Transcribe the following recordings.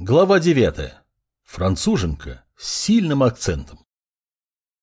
Глава 9. Француженка с сильным акцентом.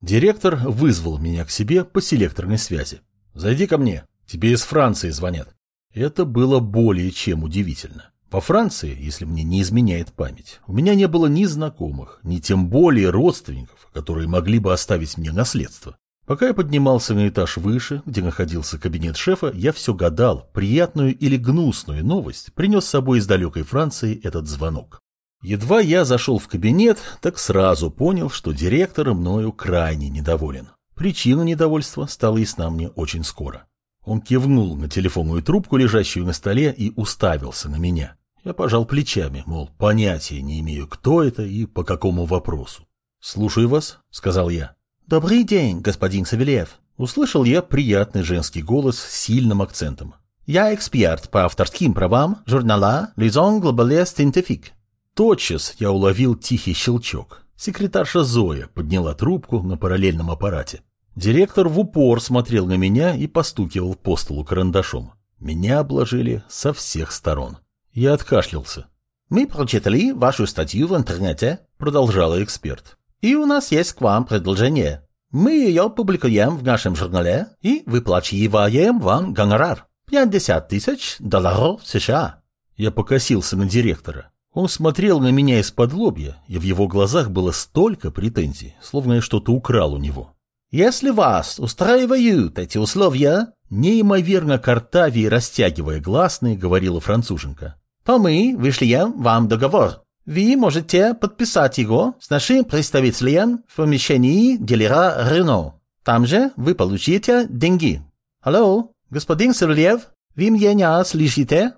Директор вызвал меня к себе по селекторной связи. «Зайди ко мне, тебе из Франции звонят». Это было более чем удивительно. Во Франции, если мне не изменяет память, у меня не было ни знакомых, ни тем более родственников, которые могли бы оставить мне наследство. Пока я поднимался на этаж выше, где находился кабинет шефа, я все гадал, приятную или гнусную новость принес с собой из далекой Франции этот звонок. Едва я зашел в кабинет, так сразу понял, что директор мною крайне недоволен. Причина недовольства стала ясна мне очень скоро. Он кивнул на телефонную трубку, лежащую на столе, и уставился на меня. Я пожал плечами, мол, понятия не имею, кто это и по какому вопросу. «Слушаю вас», — сказал я. «Добрый день, господин Савельев», — услышал я приятный женский голос с сильным акцентом. «Я эксперт по авторским правам журнала «Лизон Глобале Scientifique». Тотчас я уловил тихий щелчок. Секретарша Зоя подняла трубку на параллельном аппарате. Директор в упор смотрел на меня и постукивал по столу карандашом. Меня обложили со всех сторон. Я откашлялся. «Мы прочитали вашу статью в интернете», — продолжала эксперт. «И у нас есть к вам предложение. Мы ее публикуем в нашем журнале и выплачиваем вам гонорар. 50 тысяч долларов США». Я покосился на директора. Он смотрел на меня из-под лобья, и в его глазах было столько претензий, словно я что-то украл у него. «Если вас устраивают эти условия», неимоверно картавее растягивая гласные, говорила француженка, то мы вышлем вам договор. Вы можете подписать его с нашим представителем в помещении дилера Рено. Там же вы получите деньги. Алло, господин Савельев, вы меня слышите?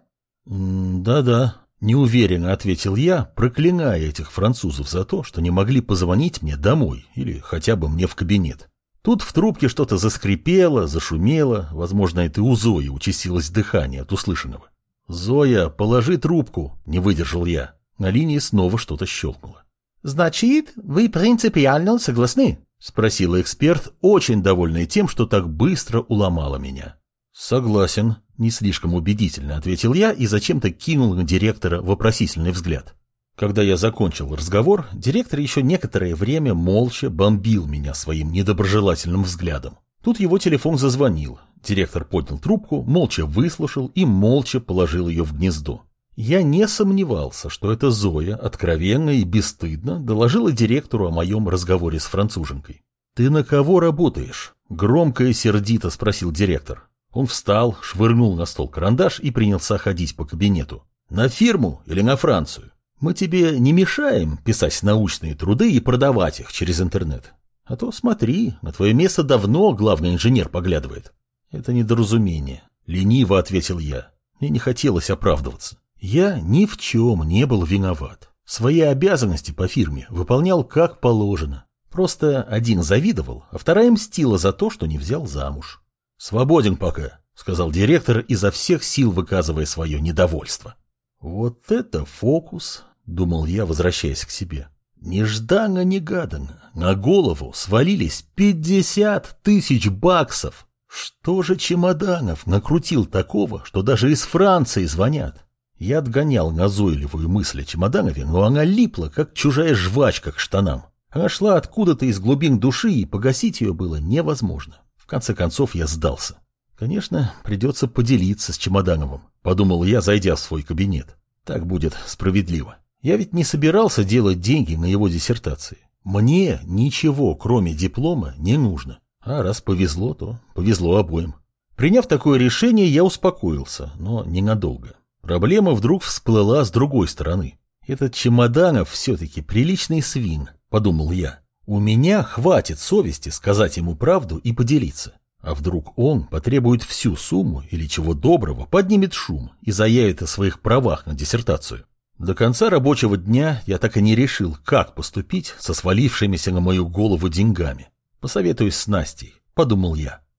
Да-да, Неуверенно ответил я, проклиная этих французов за то, что не могли позвонить мне домой или хотя бы мне в кабинет. Тут в трубке что-то заскрипело, зашумело, возможно, это у Зои участилось дыхание от услышанного. «Зоя, положи трубку», — не выдержал я. На линии снова что-то щелкнуло. «Значит, вы принципиально согласны?» — спросила эксперт, очень довольная тем, что так быстро уломала меня. «Согласен», не слишком убедительно ответил я и зачем-то кинул на директора вопросительный взгляд. Когда я закончил разговор, директор еще некоторое время молча бомбил меня своим недоброжелательным взглядом. Тут его телефон зазвонил. Директор поднял трубку, молча выслушал и молча положил ее в гнездо. Я не сомневался, что эта Зоя откровенно и бесстыдно доложила директору о моем разговоре с француженкой. «Ты на кого работаешь?» — громко и сердито спросил директор. Он встал, швырнул на стол карандаш и принялся ходить по кабинету. «На фирму или на Францию? Мы тебе не мешаем писать научные труды и продавать их через интернет. А то смотри, на твое место давно главный инженер поглядывает». «Это недоразумение», — лениво ответил я. Мне не хотелось оправдываться. Я ни в чем не был виноват. Свои обязанности по фирме выполнял как положено. Просто один завидовал, а вторая мстила за то, что не взял замуж. «Свободен пока», — сказал директор, изо всех сил выказывая свое недовольство. «Вот это фокус», — думал я, возвращаясь к себе. «Нежданно-негаданно на голову свалились пятьдесят тысяч баксов. Что же чемоданов накрутил такого, что даже из Франции звонят?» Я отгонял назойливую мысль о чемоданове, но она липла, как чужая жвачка к штанам. Она шла откуда-то из глубин души, и погасить ее было невозможно. В конце концов я сдался. Конечно, придется поделиться с Чемодановым, подумал я, зайдя в свой кабинет. Так будет справедливо. Я ведь не собирался делать деньги на его диссертации. Мне ничего, кроме диплома, не нужно. А раз повезло, то повезло обоим. Приняв такое решение, я успокоился, но ненадолго. Проблема вдруг всплыла с другой стороны. Этот Чемоданов все-таки приличный свин, подумал я. У меня хватит совести сказать ему правду и поделиться. А вдруг он потребует всю сумму или чего доброго поднимет шум и заявит о своих правах на диссертацию. До конца рабочего дня я так и не решил, как поступить со свалившимися на мою голову деньгами. Посоветуюсь с Настей, подумал я.